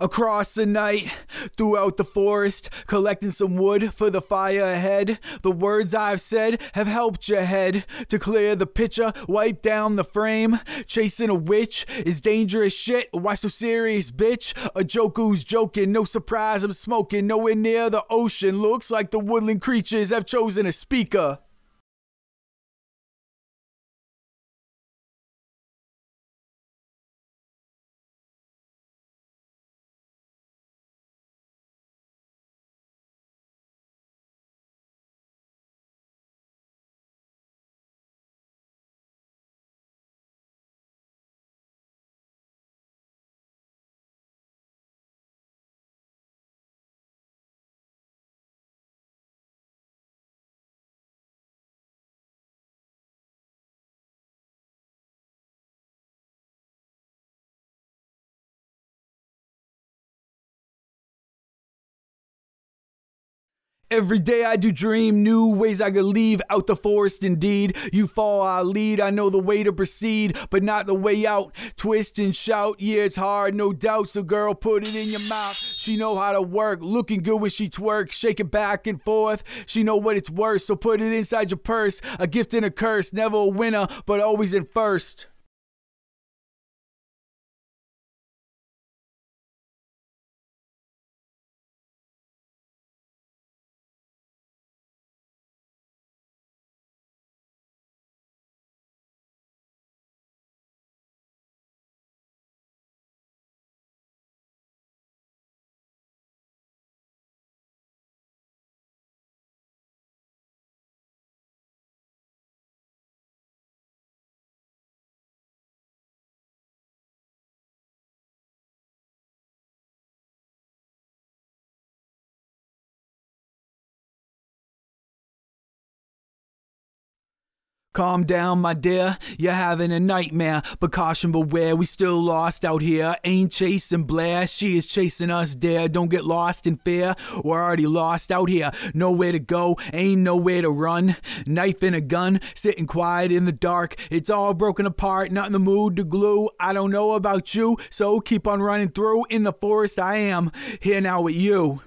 Across the night, throughout the forest, collecting some wood for the fire ahead. The words I've said have helped your head to clear the picture, wipe down the frame. Chasing a witch is dangerous shit. Why so serious, bitch? A joke who's joking, no surprise, I'm smoking. Nowhere near the ocean. Looks like the woodland creatures have chosen a speaker. Every day I do dream new ways I could leave out the forest indeed. You fall, I lead. I know the way to proceed, but not the way out. Twist and shout, yeah, it's hard, no doubt. So girl, put it in your mouth. She know how to work, looking good when she twerk, shake it back and forth. She know what it's worth, so put it inside your purse. A gift and a curse, never a winner, but always in first. Calm down, my dear. You're having a nightmare, but caution beware. We still lost out here. Ain't chasing Blair. She is chasing us, dear. Don't get lost in fear. We're already lost out here. Nowhere to go. Ain't nowhere to run. Knife and a gun. Sitting quiet in the dark. It's all broken apart. Not in the mood to glue. I don't know about you, so keep on running through. In the forest, I am. Here now with you.